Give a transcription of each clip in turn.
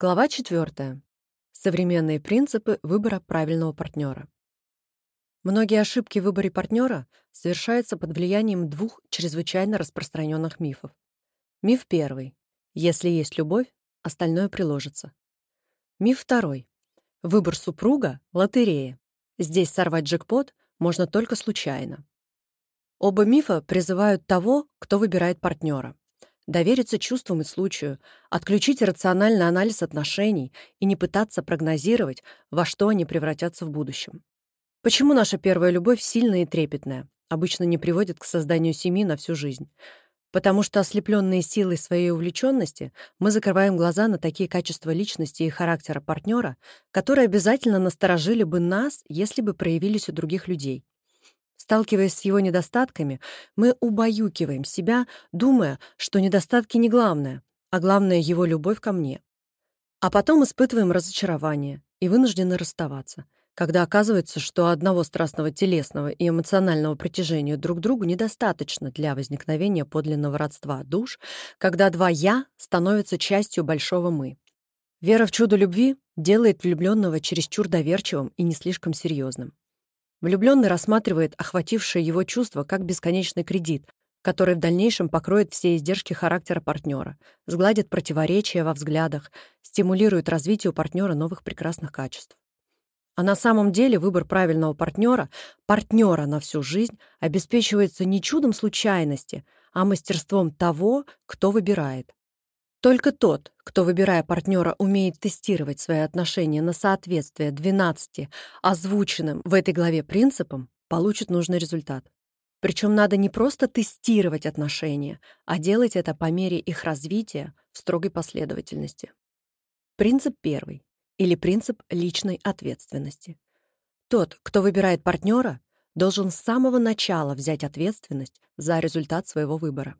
Глава 4. Современные принципы выбора правильного партнера. Многие ошибки в выборе партнера совершаются под влиянием двух чрезвычайно распространенных мифов. Миф первый. Если есть любовь, остальное приложится. Миф второй. Выбор супруга — лотерея. Здесь сорвать джекпот можно только случайно. Оба мифа призывают того, кто выбирает партнера довериться чувствам и случаю, отключить рациональный анализ отношений и не пытаться прогнозировать, во что они превратятся в будущем. Почему наша первая любовь сильная и трепетная, обычно не приводит к созданию семьи на всю жизнь? Потому что, ослепленные силой своей увлеченности, мы закрываем глаза на такие качества личности и характера партнера, которые обязательно насторожили бы нас, если бы проявились у других людей. Сталкиваясь с его недостатками, мы убаюкиваем себя, думая, что недостатки не главное, а главное — его любовь ко мне. А потом испытываем разочарование и вынуждены расставаться, когда оказывается, что одного страстного телесного и эмоционального притяжения друг к другу недостаточно для возникновения подлинного родства душ, когда два «я» становятся частью большого «мы». Вера в чудо любви делает влюбленного чересчур доверчивым и не слишком серьезным. Влюбленный рассматривает охватившее его чувство как бесконечный кредит, который в дальнейшем покроет все издержки характера партнера, сгладит противоречия во взглядах, стимулирует развитие у партнера новых прекрасных качеств. А на самом деле выбор правильного партнера, партнера на всю жизнь, обеспечивается не чудом случайности, а мастерством того, кто выбирает. Только тот, кто, выбирая партнера, умеет тестировать свои отношения на соответствие 12 озвученным в этой главе принципам, получит нужный результат. Причем надо не просто тестировать отношения, а делать это по мере их развития в строгой последовательности. Принцип первый, или принцип личной ответственности. Тот, кто выбирает партнера, должен с самого начала взять ответственность за результат своего выбора.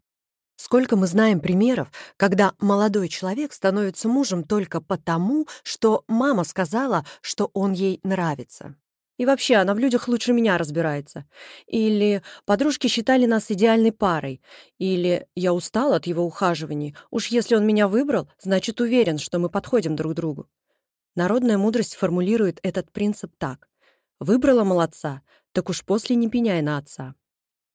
Сколько мы знаем примеров, когда молодой человек становится мужем только потому, что мама сказала, что он ей нравится. И вообще, она в людях лучше меня разбирается. Или подружки считали нас идеальной парой. Или я устал от его ухаживаний. Уж если он меня выбрал, значит уверен, что мы подходим друг другу. Народная мудрость формулирует этот принцип так. Выбрала молодца, так уж после не пеняй на отца.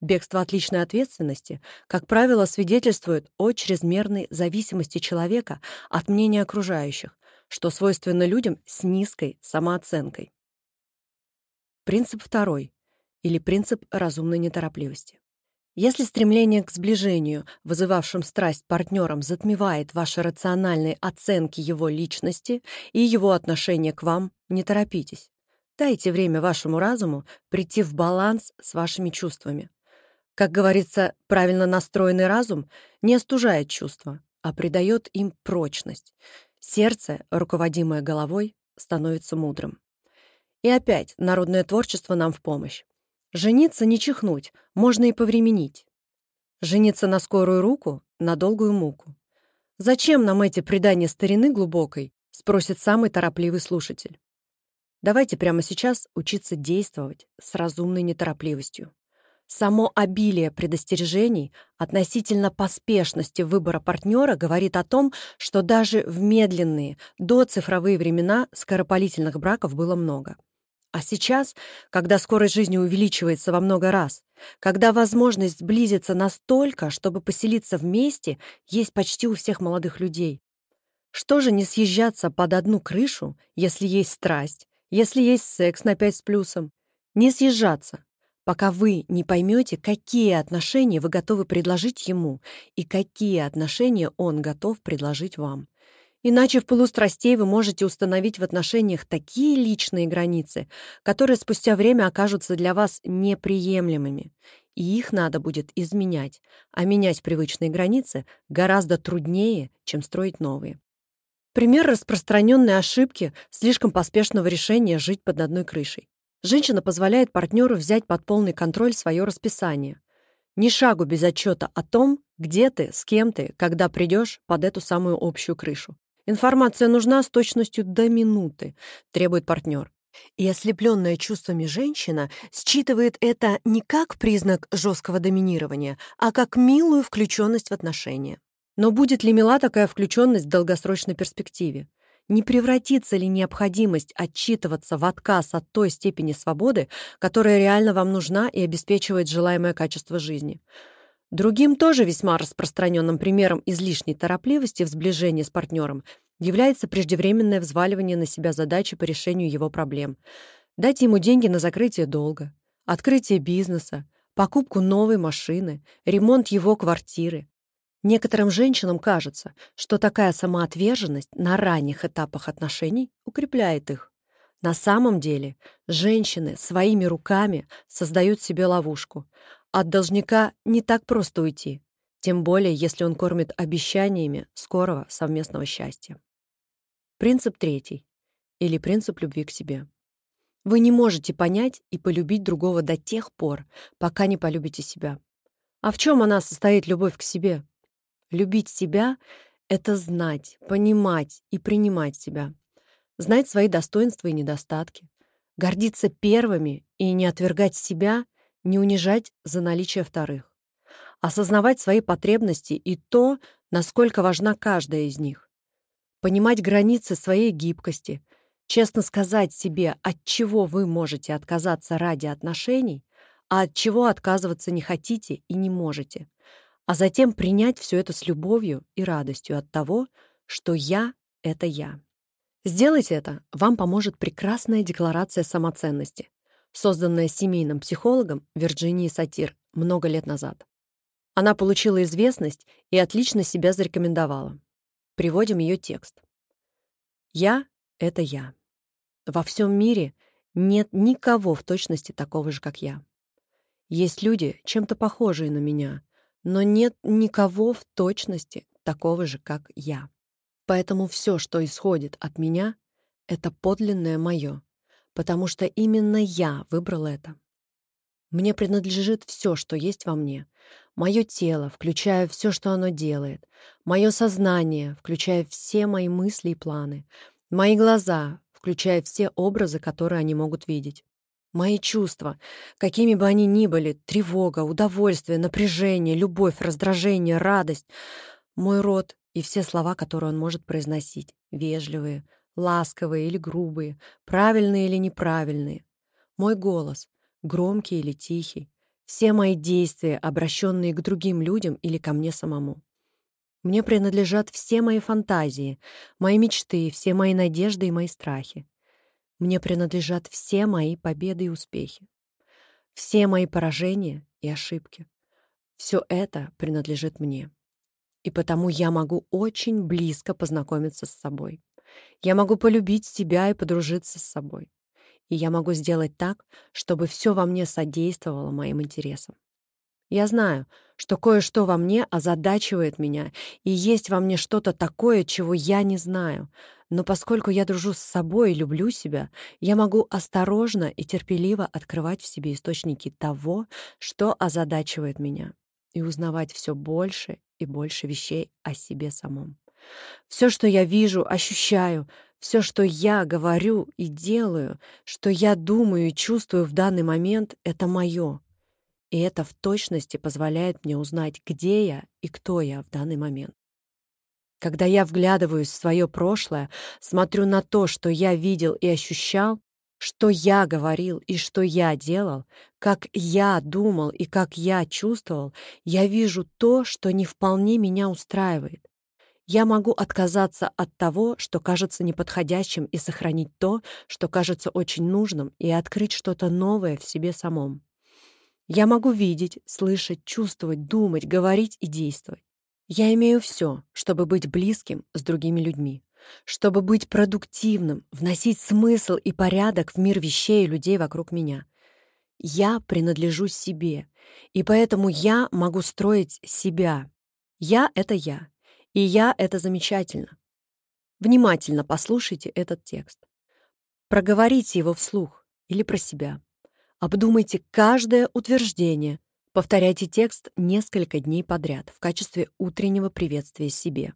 Бегство от личной ответственности, как правило, свидетельствует о чрезмерной зависимости человека от мнения окружающих, что свойственно людям с низкой самооценкой. Принцип второй, или принцип разумной неторопливости. Если стремление к сближению, вызывавшим страсть партнерам, затмевает ваши рациональные оценки его личности и его отношения к вам, не торопитесь. Дайте время вашему разуму прийти в баланс с вашими чувствами. Как говорится, правильно настроенный разум не остужает чувства, а придает им прочность. Сердце, руководимое головой, становится мудрым. И опять народное творчество нам в помощь. Жениться не чихнуть, можно и повременить. Жениться на скорую руку, на долгую муку. Зачем нам эти предания старины глубокой, спросит самый торопливый слушатель. Давайте прямо сейчас учиться действовать с разумной неторопливостью. Само обилие предостережений относительно поспешности выбора партнера говорит о том, что даже в медленные, доцифровые времена скоропалительных браков было много. А сейчас, когда скорость жизни увеличивается во много раз, когда возможность сблизиться настолько, чтобы поселиться вместе, есть почти у всех молодых людей. Что же не съезжаться под одну крышу, если есть страсть, если есть секс на пять с плюсом? Не съезжаться, пока вы не поймете, какие отношения вы готовы предложить ему и какие отношения он готов предложить вам. Иначе в пылу вы можете установить в отношениях такие личные границы, которые спустя время окажутся для вас неприемлемыми. И их надо будет изменять, а менять привычные границы гораздо труднее, чем строить новые. Пример распространенной ошибки слишком поспешного решения жить под одной крышей. Женщина позволяет партнеру взять под полный контроль свое расписание. Ни шагу без отчета о том, где ты, с кем ты, когда придешь под эту самую общую крышу. Информация нужна с точностью до минуты, требует партнер. И ослепленная чувствами женщина считывает это не как признак жесткого доминирования, а как милую включенность в отношения. Но будет ли мила такая включенность в долгосрочной перспективе? Не превратится ли необходимость отчитываться в отказ от той степени свободы, которая реально вам нужна и обеспечивает желаемое качество жизни. Другим тоже весьма распространенным примером излишней торопливости в сближении с партнером является преждевременное взваливание на себя задачи по решению его проблем. Дать ему деньги на закрытие долга, открытие бизнеса, покупку новой машины, ремонт его квартиры. Некоторым женщинам кажется, что такая самоотверженность на ранних этапах отношений укрепляет их. На самом деле женщины своими руками создают себе ловушку. От должника не так просто уйти, тем более если он кормит обещаниями скорого совместного счастья. Принцип третий, или принцип любви к себе. Вы не можете понять и полюбить другого до тех пор, пока не полюбите себя. А в чем она состоит, любовь к себе? Любить себя — это знать, понимать и принимать себя. Знать свои достоинства и недостатки. Гордиться первыми и не отвергать себя, не унижать за наличие вторых. Осознавать свои потребности и то, насколько важна каждая из них. Понимать границы своей гибкости, честно сказать себе, от чего вы можете отказаться ради отношений, а от чего отказываться не хотите и не можете — а затем принять все это с любовью и радостью от того, что я — это я. Сделать это вам поможет прекрасная декларация самоценности, созданная семейным психологом Вирджинией Сатир много лет назад. Она получила известность и отлично себя зарекомендовала. Приводим ее текст. «Я — это я. Во всем мире нет никого в точности такого же, как я. Есть люди, чем-то похожие на меня, но нет никого в точности такого же, как я. Поэтому все, что исходит от меня, это подлинное мое, потому что именно я выбрал это. Мне принадлежит все, что есть во мне. Мое тело, включая все, что оно делает. Мое сознание, включая все мои мысли и планы. Мои глаза, включая все образы, которые они могут видеть. Мои чувства, какими бы они ни были, тревога, удовольствие, напряжение, любовь, раздражение, радость, мой рот и все слова, которые он может произносить, вежливые, ласковые или грубые, правильные или неправильные, мой голос, громкий или тихий, все мои действия, обращенные к другим людям или ко мне самому. Мне принадлежат все мои фантазии, мои мечты, все мои надежды и мои страхи. Мне принадлежат все мои победы и успехи, все мои поражения и ошибки. Все это принадлежит мне. И потому я могу очень близко познакомиться с собой. Я могу полюбить себя и подружиться с собой. И я могу сделать так, чтобы все во мне содействовало моим интересам. Я знаю, что кое-что во мне озадачивает меня, и есть во мне что-то такое, чего я не знаю. Но поскольку я дружу с собой и люблю себя, я могу осторожно и терпеливо открывать в себе источники того, что озадачивает меня, и узнавать все больше и больше вещей о себе самом. Все, что я вижу, ощущаю, все, что я говорю и делаю, что я думаю и чувствую в данный момент, это мое. И это в точности позволяет мне узнать, где я и кто я в данный момент. Когда я вглядываюсь в свое прошлое, смотрю на то, что я видел и ощущал, что я говорил и что я делал, как я думал и как я чувствовал, я вижу то, что не вполне меня устраивает. Я могу отказаться от того, что кажется неподходящим, и сохранить то, что кажется очень нужным, и открыть что-то новое в себе самом. Я могу видеть, слышать, чувствовать, думать, говорить и действовать. Я имею все, чтобы быть близким с другими людьми, чтобы быть продуктивным, вносить смысл и порядок в мир вещей и людей вокруг меня. Я принадлежу себе, и поэтому я могу строить себя. Я — это я, и я — это замечательно. Внимательно послушайте этот текст. Проговорите его вслух или про себя. Обдумайте каждое утверждение. Повторяйте текст несколько дней подряд в качестве утреннего приветствия себе.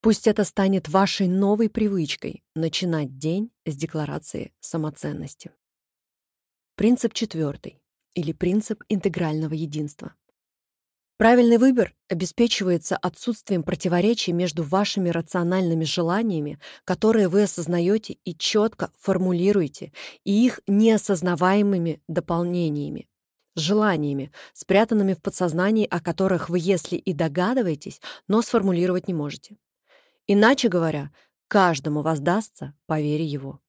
Пусть это станет вашей новой привычкой начинать день с декларации самоценности. Принцип четвертый или принцип интегрального единства. Правильный выбор обеспечивается отсутствием противоречий между вашими рациональными желаниями, которые вы осознаете и четко формулируете, и их неосознаваемыми дополнениями, желаниями, спрятанными в подсознании, о которых вы, если и догадываетесь, но сформулировать не можете. Иначе говоря, каждому воздастся по вере его.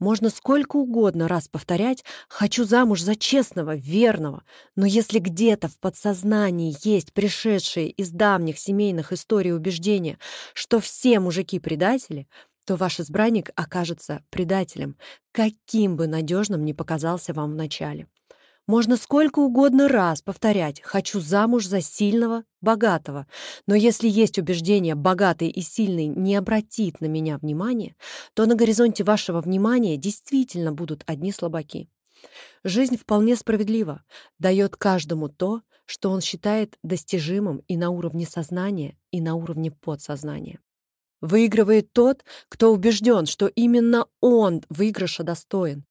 Можно сколько угодно раз повторять «хочу замуж за честного, верного», но если где-то в подсознании есть пришедшие из давних семейных историй убеждения, что все мужики предатели, то ваш избранник окажется предателем, каким бы надежным ни показался вам вначале. Можно сколько угодно раз повторять «хочу замуж за сильного, богатого», но если есть убеждение «богатый и сильный не обратит на меня внимания», то на горизонте вашего внимания действительно будут одни слабаки. Жизнь вполне справедлива, дает каждому то, что он считает достижимым и на уровне сознания, и на уровне подсознания. Выигрывает тот, кто убежден, что именно он выигрыша достоин,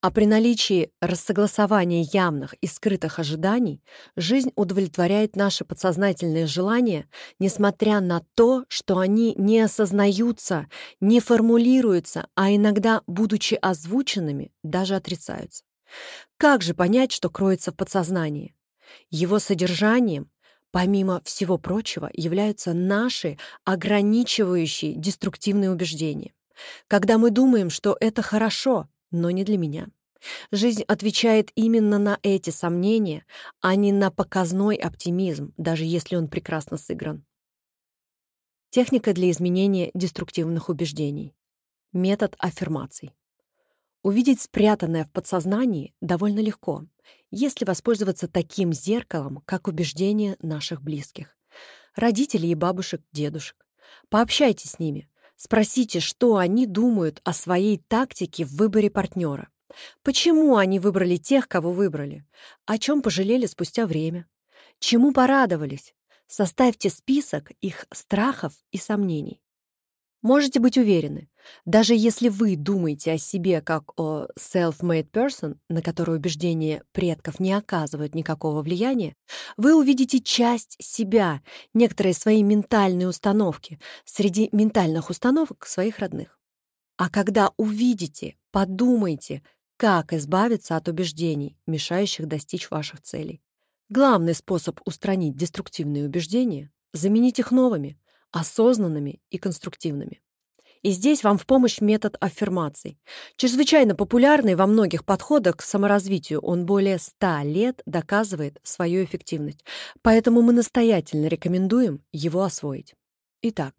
а при наличии рассогласования явных и скрытых ожиданий жизнь удовлетворяет наши подсознательные желания, несмотря на то, что они не осознаются, не формулируются, а иногда, будучи озвученными, даже отрицаются. Как же понять, что кроется в подсознании? Его содержанием, помимо всего прочего, являются наши ограничивающие деструктивные убеждения. Когда мы думаем, что это хорошо, но не для меня. Жизнь отвечает именно на эти сомнения, а не на показной оптимизм, даже если он прекрасно сыгран. Техника для изменения деструктивных убеждений. Метод аффирмаций. Увидеть спрятанное в подсознании довольно легко, если воспользоваться таким зеркалом, как убеждения наших близких. Родителей и бабушек, дедушек. Пообщайтесь с ними. Спросите, что они думают о своей тактике в выборе партнера. Почему они выбрали тех, кого выбрали? О чем пожалели спустя время? Чему порадовались? Составьте список их страхов и сомнений. Можете быть уверены, даже если вы думаете о себе как о self-made person, на которую убеждения предков не оказывают никакого влияния, вы увидите часть себя, некоторые свои ментальные установки среди ментальных установок своих родных. А когда увидите, подумайте, как избавиться от убеждений, мешающих достичь ваших целей. Главный способ устранить деструктивные убеждения — заменить их новыми, осознанными и конструктивными. И здесь вам в помощь метод аффирмаций. Чрезвычайно популярный во многих подходах к саморазвитию, он более 100 лет доказывает свою эффективность, поэтому мы настоятельно рекомендуем его освоить. Итак,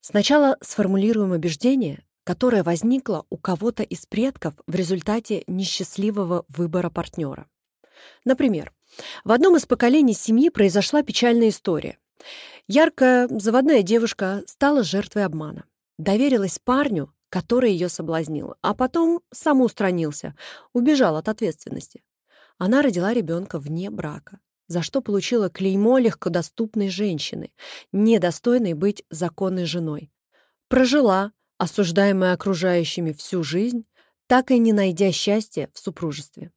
сначала сформулируем убеждение, которая возникла у кого-то из предков в результате несчастливого выбора партнера. Например, в одном из поколений семьи произошла печальная история. Яркая, заводная девушка стала жертвой обмана. Доверилась парню, который ее соблазнил, а потом самоустранился, убежал от ответственности. Она родила ребенка вне брака, за что получила клеймо легкодоступной женщины, недостойной быть законной женой. Прожила, осуждаемая окружающими всю жизнь, так и не найдя счастья в супружестве.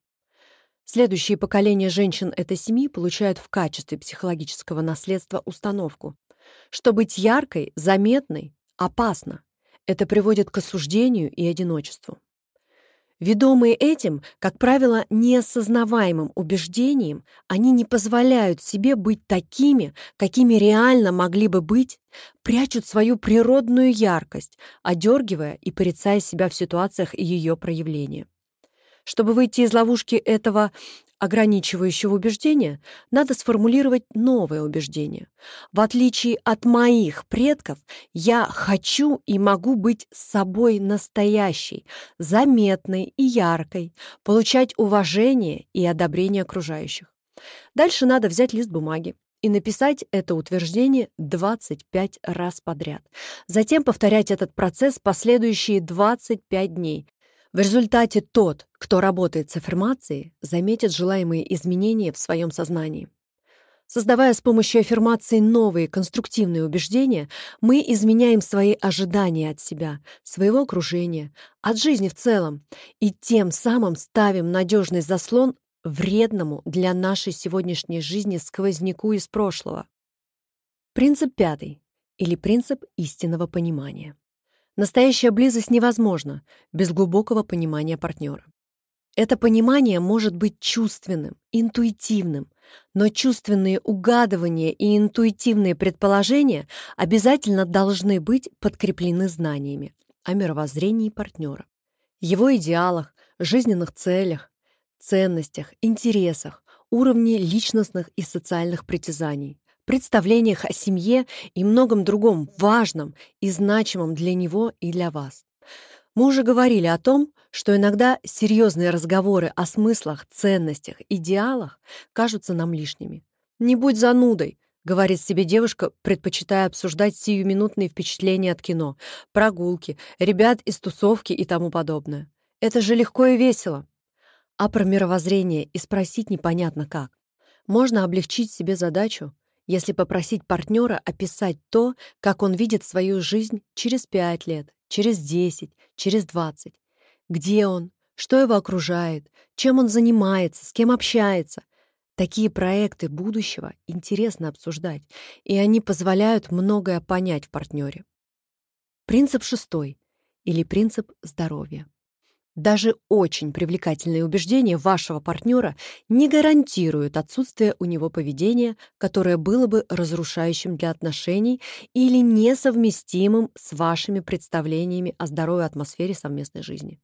Следующие поколения женщин этой семьи получают в качестве психологического наследства установку, что быть яркой, заметной опасно. Это приводит к осуждению и одиночеству. Ведомые этим, как правило, неосознаваемым убеждением, они не позволяют себе быть такими, какими реально могли бы быть, прячут свою природную яркость, одергивая и порицая себя в ситуациях ее проявления. Чтобы выйти из ловушки этого ограничивающего убеждения, надо сформулировать новое убеждение. В отличие от моих предков, я хочу и могу быть собой настоящей, заметной и яркой, получать уважение и одобрение окружающих. Дальше надо взять лист бумаги и написать это утверждение 25 раз подряд. Затем повторять этот процесс последующие 25 дней, в результате тот, кто работает с аффирмацией, заметит желаемые изменения в своем сознании. Создавая с помощью аффирмации новые конструктивные убеждения, мы изменяем свои ожидания от себя, своего окружения, от жизни в целом, и тем самым ставим надежный заслон вредному для нашей сегодняшней жизни сквозняку из прошлого. Принцип пятый, или принцип истинного понимания. Настоящая близость невозможна без глубокого понимания партнера. Это понимание может быть чувственным, интуитивным, но чувственные угадывания и интуитивные предположения обязательно должны быть подкреплены знаниями о мировоззрении партнера, его идеалах, жизненных целях, ценностях, интересах, уровне личностных и социальных притязаний, представлениях о семье и многом другом важном и значимом для него и для вас. Мы уже говорили о том, что иногда серьезные разговоры о смыслах, ценностях, идеалах кажутся нам лишними. «Не будь занудой», — говорит себе девушка, предпочитая обсуждать сиюминутные впечатления от кино, прогулки, ребят из тусовки и тому подобное. Это же легко и весело. А про мировоззрение и спросить непонятно как. Можно облегчить себе задачу, если попросить партнера описать то, как он видит свою жизнь через 5 лет, через 10, через 20. Где он, что его окружает, чем он занимается, с кем общается. Такие проекты будущего интересно обсуждать, и они позволяют многое понять в партнере. Принцип шестой или принцип здоровья. Даже очень привлекательные убеждения вашего партнера не гарантируют отсутствие у него поведения, которое было бы разрушающим для отношений или несовместимым с вашими представлениями о здоровой атмосфере совместной жизни.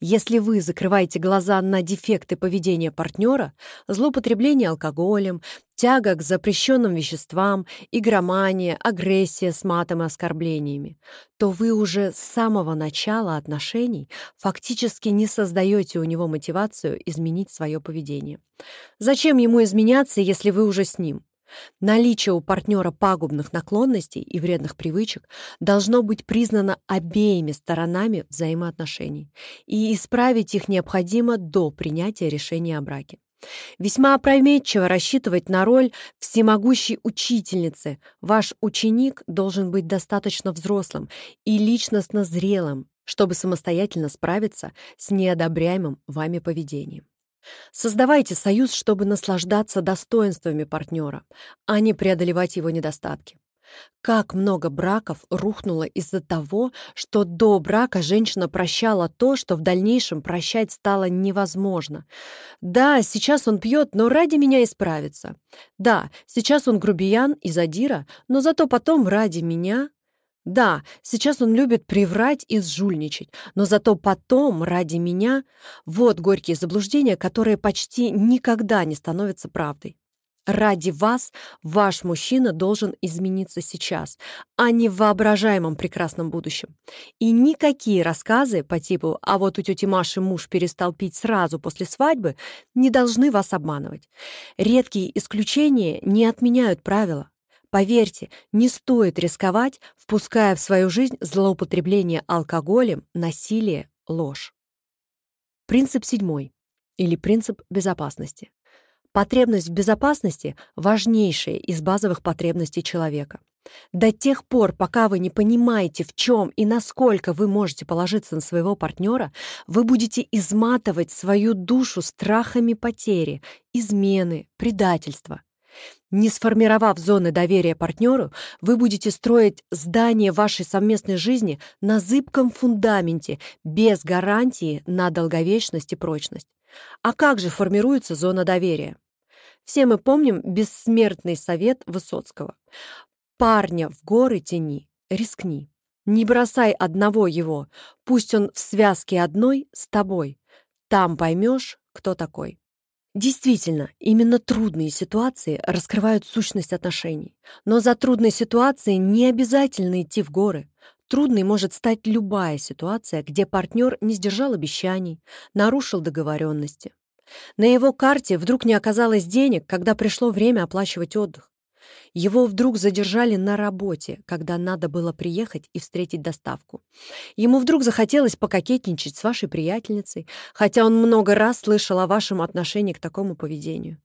Если вы закрываете глаза на дефекты поведения партнера, злоупотребление алкоголем, тяга к запрещенным веществам, игромания, агрессия с матом и оскорблениями, то вы уже с самого начала отношений фактически не создаете у него мотивацию изменить свое поведение. Зачем ему изменяться, если вы уже с ним? Наличие у партнера пагубных наклонностей и вредных привычек должно быть признано обеими сторонами взаимоотношений, и исправить их необходимо до принятия решения о браке. Весьма опрометчиво рассчитывать на роль всемогущей учительницы. Ваш ученик должен быть достаточно взрослым и личностно зрелым, чтобы самостоятельно справиться с неодобряемым вами поведением. Создавайте союз, чтобы наслаждаться достоинствами партнера, а не преодолевать его недостатки. Как много браков рухнуло из-за того, что до брака женщина прощала то, что в дальнейшем прощать стало невозможно. Да, сейчас он пьет, но ради меня исправится. Да, сейчас он грубиян и задира, но зато потом ради меня... Да, сейчас он любит приврать и сжульничать, но зато потом, ради меня, вот горькие заблуждения, которые почти никогда не становятся правдой. Ради вас ваш мужчина должен измениться сейчас, а не в воображаемом прекрасном будущем. И никакие рассказы по типу «а вот у тети Маши муж перестал пить сразу после свадьбы» не должны вас обманывать. Редкие исключения не отменяют правила. Поверьте, не стоит рисковать, впуская в свою жизнь злоупотребление алкоголем, насилие, ложь. Принцип седьмой или принцип безопасности. Потребность в безопасности – важнейшая из базовых потребностей человека. До тех пор, пока вы не понимаете, в чем и насколько вы можете положиться на своего партнера, вы будете изматывать свою душу страхами потери, измены, предательства. Не сформировав зоны доверия партнеру, вы будете строить здание вашей совместной жизни на зыбком фундаменте, без гарантии на долговечность и прочность. А как же формируется зона доверия? Все мы помним бессмертный совет Высоцкого. «Парня в горы тяни, рискни. Не бросай одного его, пусть он в связке одной с тобой. Там поймешь, кто такой». Действительно, именно трудные ситуации раскрывают сущность отношений. Но за трудной ситуацией не обязательно идти в горы. Трудной может стать любая ситуация, где партнер не сдержал обещаний, нарушил договоренности. На его карте вдруг не оказалось денег, когда пришло время оплачивать отдых. Его вдруг задержали на работе, когда надо было приехать и встретить доставку. Ему вдруг захотелось пококетничать с вашей приятельницей, хотя он много раз слышал о вашем отношении к такому поведению.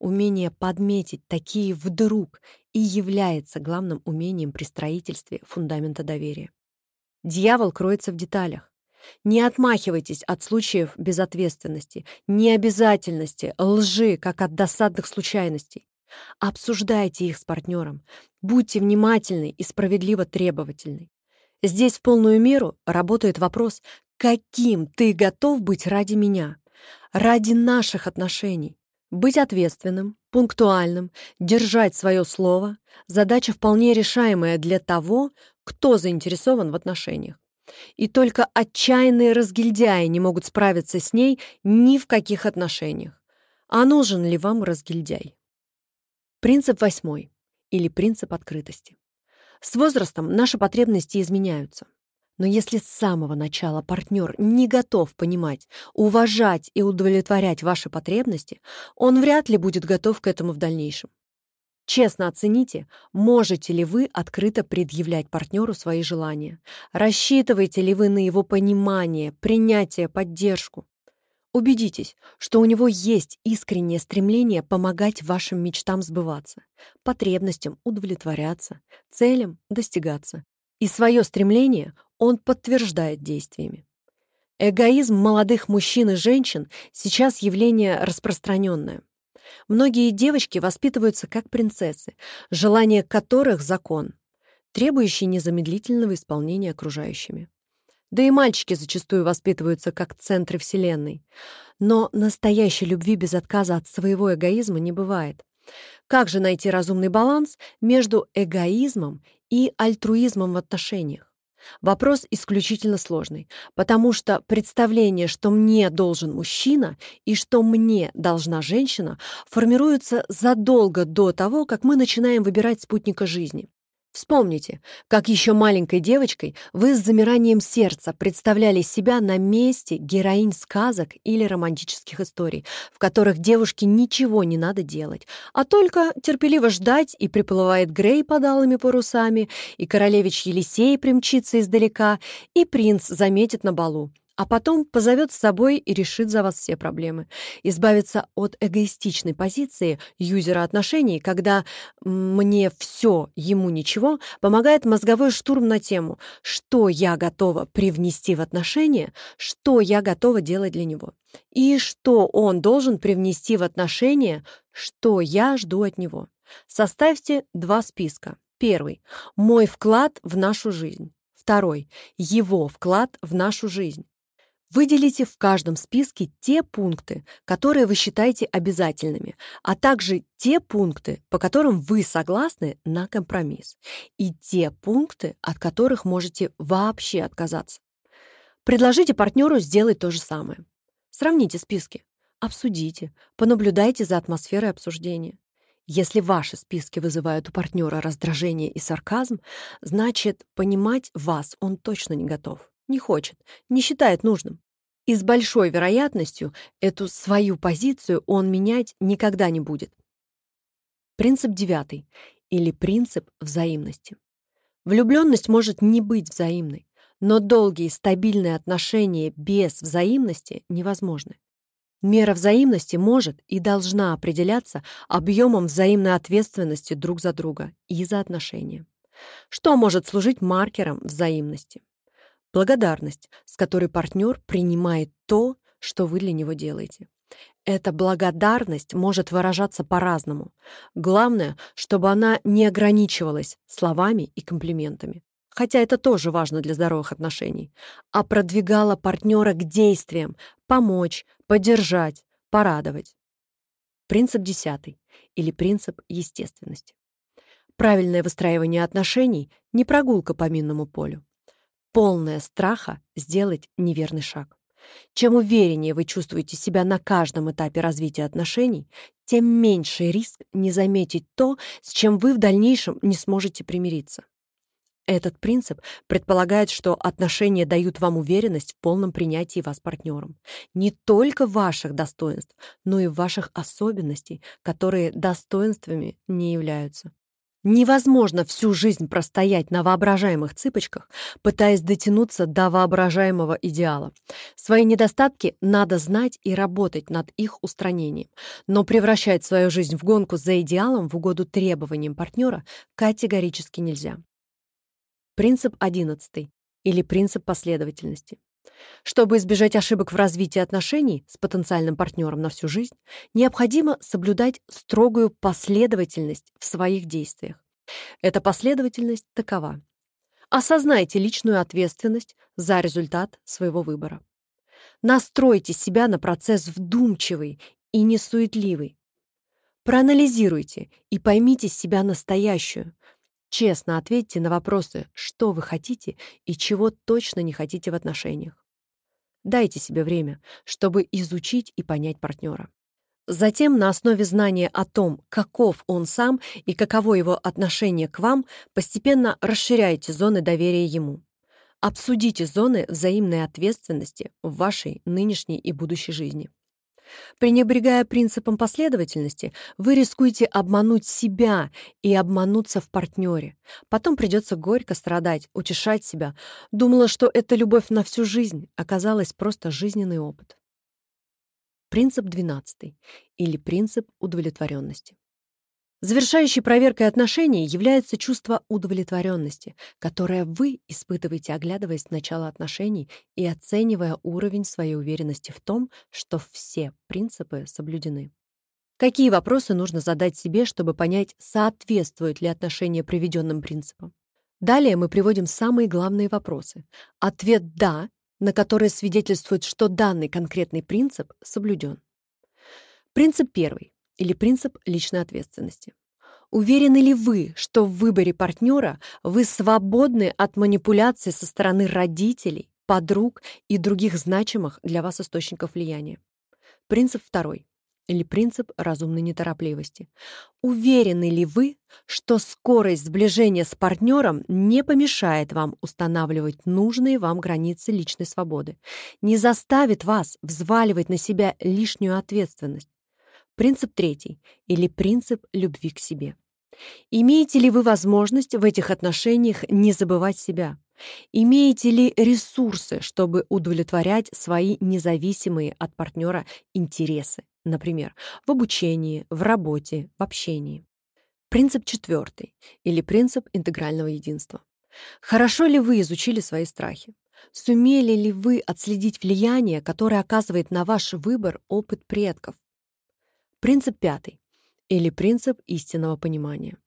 Умение подметить такие вдруг и является главным умением при строительстве фундамента доверия. Дьявол кроется в деталях. Не отмахивайтесь от случаев безответственности, необязательности, лжи, как от досадных случайностей. Обсуждайте их с партнером. Будьте внимательны и справедливо требовательны. Здесь в полную меру работает вопрос, каким ты готов быть ради меня, ради наших отношений. Быть ответственным, пунктуальным, держать свое слово – задача вполне решаемая для того, кто заинтересован в отношениях. И только отчаянные разгильдяи не могут справиться с ней ни в каких отношениях. А нужен ли вам разгильдяй? Принцип восьмой или принцип открытости. С возрастом наши потребности изменяются. Но если с самого начала партнер не готов понимать, уважать и удовлетворять ваши потребности, он вряд ли будет готов к этому в дальнейшем. Честно оцените, можете ли вы открыто предъявлять партнеру свои желания. Рассчитываете ли вы на его понимание, принятие, поддержку. Убедитесь, что у него есть искреннее стремление помогать вашим мечтам сбываться, потребностям удовлетворяться, целям достигаться. И свое стремление он подтверждает действиями. Эгоизм молодых мужчин и женщин сейчас явление распространенное. Многие девочки воспитываются как принцессы, желание которых — закон, требующий незамедлительного исполнения окружающими. Да и мальчики зачастую воспитываются как центры Вселенной. Но настоящей любви без отказа от своего эгоизма не бывает. Как же найти разумный баланс между эгоизмом и альтруизмом в отношениях? Вопрос исключительно сложный, потому что представление, что мне должен мужчина и что мне должна женщина, формируется задолго до того, как мы начинаем выбирать спутника жизни. Вспомните, как еще маленькой девочкой вы с замиранием сердца представляли себя на месте героинь сказок или романтических историй, в которых девушке ничего не надо делать, а только терпеливо ждать, и приплывает Грей под алыми парусами, и королевич Елисей примчится издалека, и принц заметит на балу а потом позовет с собой и решит за вас все проблемы. Избавиться от эгоистичной позиции юзера отношений, когда «мне все, ему ничего», помогает мозговой штурм на тему «что я готова привнести в отношения, что я готова делать для него» и что он должен привнести в отношения, что я жду от него. Составьте два списка. Первый – мой вклад в нашу жизнь. Второй – его вклад в нашу жизнь. Выделите в каждом списке те пункты, которые вы считаете обязательными, а также те пункты, по которым вы согласны на компромисс, и те пункты, от которых можете вообще отказаться. Предложите партнеру сделать то же самое. Сравните списки, обсудите, понаблюдайте за атмосферой обсуждения. Если ваши списки вызывают у партнера раздражение и сарказм, значит, понимать вас он точно не готов не хочет, не считает нужным. И с большой вероятностью эту свою позицию он менять никогда не будет. Принцип девятый или принцип взаимности. Влюбленность может не быть взаимной, но долгие стабильные отношения без взаимности невозможны. Мера взаимности может и должна определяться объемом взаимной ответственности друг за друга и за отношения. Что может служить маркером взаимности? Благодарность, с которой партнер принимает то, что вы для него делаете. Эта благодарность может выражаться по-разному. Главное, чтобы она не ограничивалась словами и комплиментами. Хотя это тоже важно для здоровых отношений. А продвигала партнера к действиям, помочь, поддержать, порадовать. Принцип десятый или принцип естественности. Правильное выстраивание отношений — не прогулка по минному полю полное страха сделать неверный шаг. Чем увереннее вы чувствуете себя на каждом этапе развития отношений, тем меньше риск не заметить то, с чем вы в дальнейшем не сможете примириться. Этот принцип предполагает, что отношения дают вам уверенность в полном принятии вас партнером. Не только ваших достоинств, но и ваших особенностей, которые достоинствами не являются. Невозможно всю жизнь простоять на воображаемых цыпочках, пытаясь дотянуться до воображаемого идеала. Свои недостатки надо знать и работать над их устранением, но превращать свою жизнь в гонку за идеалом в угоду требованиям партнера категорически нельзя. Принцип 11 или принцип последовательности. Чтобы избежать ошибок в развитии отношений с потенциальным партнером на всю жизнь, необходимо соблюдать строгую последовательность в своих действиях. Эта последовательность такова. Осознайте личную ответственность за результат своего выбора. Настройте себя на процесс вдумчивый и несуетливый. Проанализируйте и поймите себя настоящую. Честно ответьте на вопросы, что вы хотите и чего точно не хотите в отношениях. Дайте себе время, чтобы изучить и понять партнера. Затем на основе знания о том, каков он сам и каково его отношение к вам, постепенно расширяйте зоны доверия ему. Обсудите зоны взаимной ответственности в вашей нынешней и будущей жизни. Пренебрегая принципом последовательности, вы рискуете обмануть себя и обмануться в партнере. Потом придется горько страдать, утешать себя. Думала, что это любовь на всю жизнь, оказалось просто жизненный опыт. Принцип 12 или принцип удовлетворенности. Завершающей проверкой отношений является чувство удовлетворенности, которое вы испытываете, оглядываясь на начало отношений и оценивая уровень своей уверенности в том, что все принципы соблюдены. Какие вопросы нужно задать себе, чтобы понять, соответствуют ли отношения приведенным принципам? Далее мы приводим самые главные вопросы. Ответ «да», на который свидетельствует, что данный конкретный принцип соблюден. Принцип первый или принцип личной ответственности. Уверены ли вы, что в выборе партнера вы свободны от манипуляций со стороны родителей, подруг и других значимых для вас источников влияния? Принцип второй или принцип разумной неторопливости. Уверены ли вы, что скорость сближения с партнером не помешает вам устанавливать нужные вам границы личной свободы, не заставит вас взваливать на себя лишнюю ответственность, Принцип третий или принцип любви к себе. Имеете ли вы возможность в этих отношениях не забывать себя? Имеете ли ресурсы, чтобы удовлетворять свои независимые от партнера интересы, например, в обучении, в работе, в общении? Принцип четвертый или принцип интегрального единства. Хорошо ли вы изучили свои страхи? Сумели ли вы отследить влияние, которое оказывает на ваш выбор опыт предков? Принцип пятый. Или принцип истинного понимания.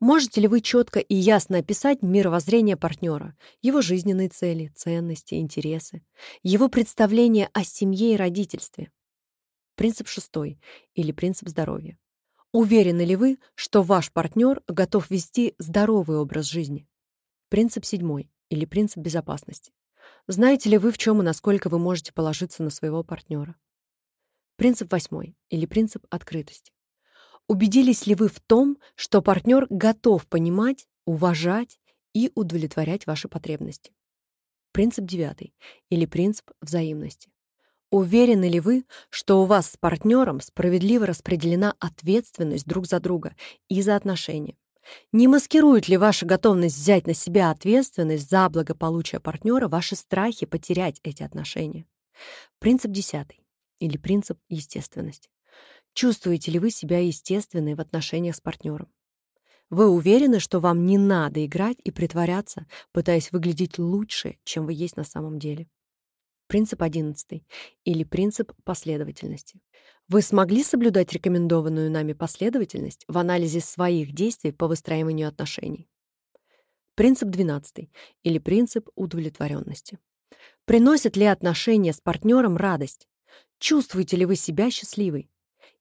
Можете ли вы четко и ясно описать мировоззрение партнера, его жизненные цели, ценности, интересы, его представление о семье и родительстве? Принцип шестой или принцип здоровья. Уверены ли вы, что ваш партнер готов вести здоровый образ жизни? Принцип седьмой или принцип безопасности. Знаете ли вы, в чем и насколько вы можете положиться на своего партнера? Принцип восьмой или принцип открытости. Убедились ли вы в том, что партнер готов понимать, уважать и удовлетворять ваши потребности? Принцип девятый или принцип взаимности. Уверены ли вы, что у вас с партнером справедливо распределена ответственность друг за друга и за отношения? Не маскирует ли ваша готовность взять на себя ответственность за благополучие партнера ваши страхи потерять эти отношения? Принцип десятый или принцип естественности. Чувствуете ли вы себя естественной в отношениях с партнером? Вы уверены, что вам не надо играть и притворяться, пытаясь выглядеть лучше, чем вы есть на самом деле? Принцип 11 или принцип последовательности. Вы смогли соблюдать рекомендованную нами последовательность в анализе своих действий по выстраиванию отношений? Принцип 12 или принцип удовлетворенности. Приносят ли отношения с партнером радость? Чувствуете ли вы себя счастливой?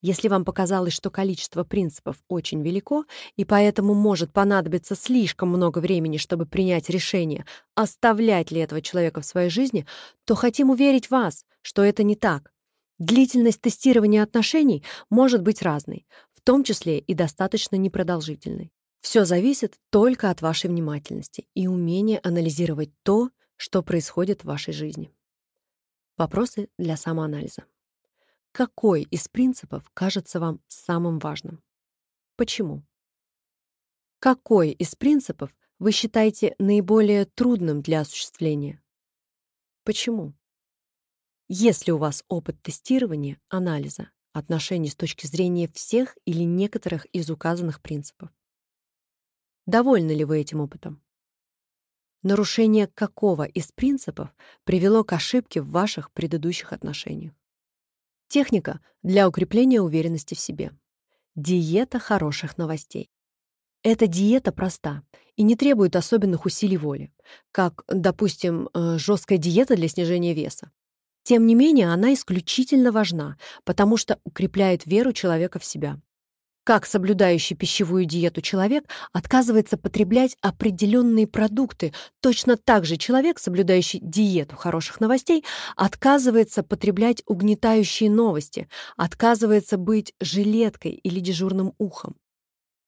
Если вам показалось, что количество принципов очень велико, и поэтому может понадобиться слишком много времени, чтобы принять решение, оставлять ли этого человека в своей жизни, то хотим уверить вас, что это не так. Длительность тестирования отношений может быть разной, в том числе и достаточно непродолжительной. Все зависит только от вашей внимательности и умения анализировать то, что происходит в вашей жизни. Вопросы для самоанализа. Какой из принципов кажется вам самым важным? Почему? Какой из принципов вы считаете наиболее трудным для осуществления? Почему? Есть ли у вас опыт тестирования, анализа отношений с точки зрения всех или некоторых из указанных принципов? Довольны ли вы этим опытом? Нарушение какого из принципов привело к ошибке в ваших предыдущих отношениях. Техника для укрепления уверенности в себе. Диета хороших новостей. Эта диета проста и не требует особенных усилий воли, как, допустим, э, жесткая диета для снижения веса. Тем не менее, она исключительно важна, потому что укрепляет веру человека в себя. Как соблюдающий пищевую диету человек отказывается потреблять определенные продукты, точно так же человек, соблюдающий диету хороших новостей, отказывается потреблять угнетающие новости, отказывается быть жилеткой или дежурным ухом.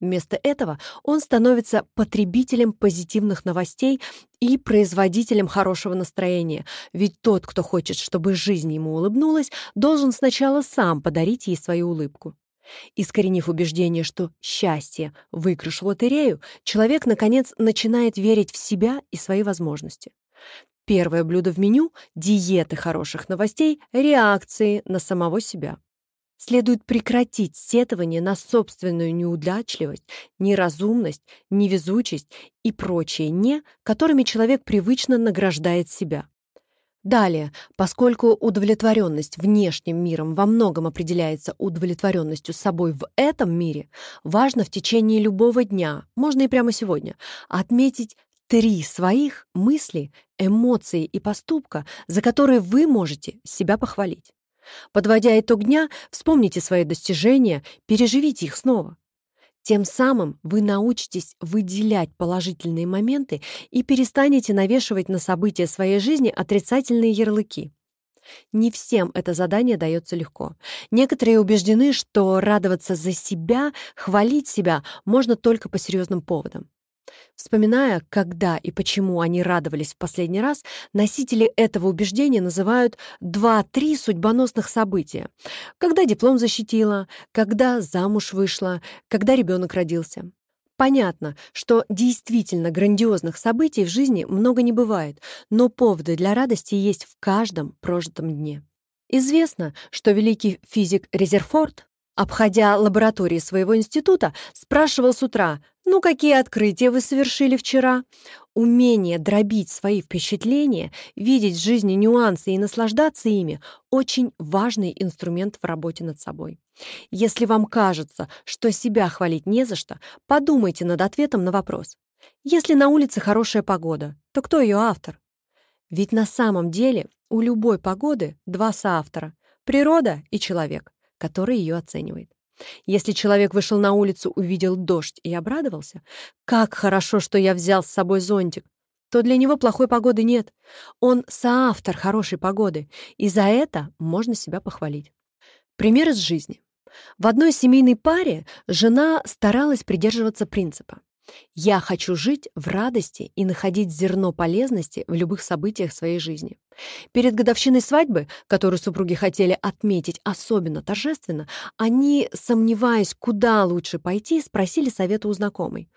Вместо этого он становится потребителем позитивных новостей и производителем хорошего настроения, ведь тот, кто хочет, чтобы жизнь ему улыбнулась, должен сначала сам подарить ей свою улыбку. Искоренив убеждение, что счастье — выигрыш в лотерею, человек, наконец, начинает верить в себя и свои возможности. Первое блюдо в меню — диеты хороших новостей, реакции на самого себя. Следует прекратить сетование на собственную неудачливость, неразумность, невезучесть и прочие «не», которыми человек привычно награждает себя. Далее, поскольку удовлетворенность внешним миром во многом определяется удовлетворенностью собой в этом мире, важно в течение любого дня, можно и прямо сегодня, отметить три своих мысли, эмоции и поступка, за которые вы можете себя похвалить. Подводя итог дня, вспомните свои достижения, переживите их снова. Тем самым вы научитесь выделять положительные моменты и перестанете навешивать на события своей жизни отрицательные ярлыки. Не всем это задание дается легко. Некоторые убеждены, что радоваться за себя, хвалить себя можно только по серьезным поводам. Вспоминая, когда и почему они радовались в последний раз, носители этого убеждения называют два-три судьбоносных события. Когда диплом защитила, когда замуж вышла, когда ребенок родился. Понятно, что действительно грандиозных событий в жизни много не бывает, но поводы для радости есть в каждом прожитом дне. Известно, что великий физик Резерфорд обходя лаборатории своего института, спрашивал с утра, «Ну, какие открытия вы совершили вчера?» Умение дробить свои впечатления, видеть в жизни нюансы и наслаждаться ими – очень важный инструмент в работе над собой. Если вам кажется, что себя хвалить не за что, подумайте над ответом на вопрос. Если на улице хорошая погода, то кто ее автор? Ведь на самом деле у любой погоды два соавтора – природа и человек который ее оценивает. Если человек вышел на улицу, увидел дождь и обрадовался, «Как хорошо, что я взял с собой зонтик!» то для него плохой погоды нет. Он соавтор хорошей погоды, и за это можно себя похвалить. Пример из жизни. В одной семейной паре жена старалась придерживаться принципа я хочу жить в радости и находить зерно полезности в любых событиях своей жизни. Перед годовщиной свадьбы, которую супруги хотели отметить особенно торжественно, они, сомневаясь, куда лучше пойти, спросили совета у знакомой.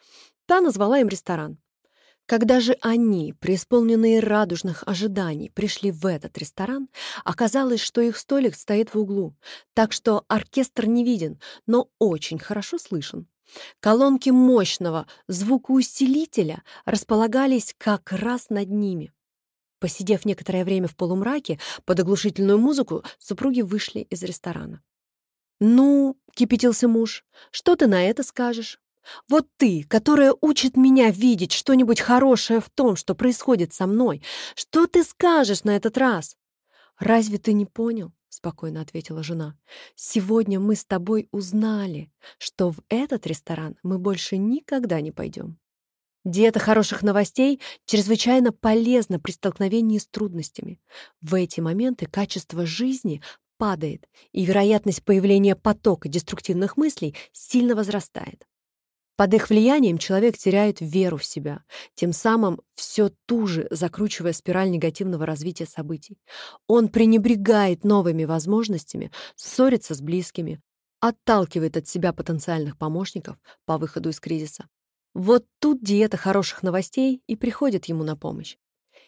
Та назвала им ресторан. Когда же они, преисполненные радужных ожиданий, пришли в этот ресторан, оказалось, что их столик стоит в углу, так что оркестр не виден, но очень хорошо слышен. Колонки мощного звукоусилителя располагались как раз над ними. Посидев некоторое время в полумраке под оглушительную музыку, супруги вышли из ресторана. «Ну, — кипятился муж, — что ты на это скажешь? Вот ты, которая учит меня видеть что-нибудь хорошее в том, что происходит со мной, что ты скажешь на этот раз? Разве ты не понял? — спокойно ответила жена. «Сегодня мы с тобой узнали, что в этот ресторан мы больше никогда не пойдем. Диета хороших новостей чрезвычайно полезна при столкновении с трудностями. В эти моменты качество жизни падает, и вероятность появления потока деструктивных мыслей сильно возрастает. Под их влиянием человек теряет веру в себя, тем самым все туже закручивая спираль негативного развития событий. Он пренебрегает новыми возможностями, ссорится с близкими, отталкивает от себя потенциальных помощников по выходу из кризиса. Вот тут диета хороших новостей и приходит ему на помощь.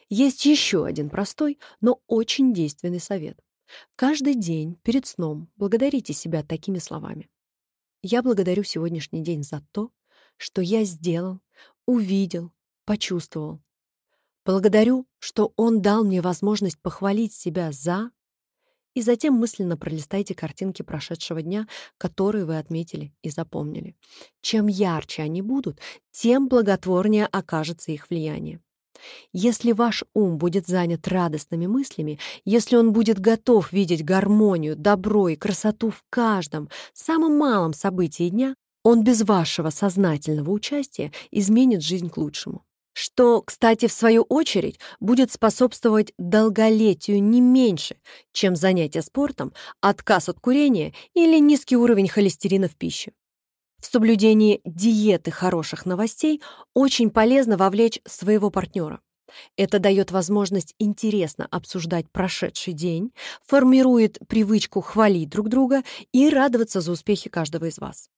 Есть еще один простой, но очень действенный совет. Каждый день перед сном благодарите себя такими словами. Я благодарю сегодняшний день за то, что я сделал, увидел, почувствовал. Благодарю, что он дал мне возможность похвалить себя за... И затем мысленно пролистайте картинки прошедшего дня, которые вы отметили и запомнили. Чем ярче они будут, тем благотворнее окажется их влияние. Если ваш ум будет занят радостными мыслями, если он будет готов видеть гармонию, добро и красоту в каждом, самом малом событии дня, он без вашего сознательного участия изменит жизнь к лучшему. Что, кстати, в свою очередь будет способствовать долголетию не меньше, чем занятие спортом, отказ от курения или низкий уровень холестерина в пище. В соблюдении диеты хороших новостей очень полезно вовлечь своего партнера. Это дает возможность интересно обсуждать прошедший день, формирует привычку хвалить друг друга и радоваться за успехи каждого из вас.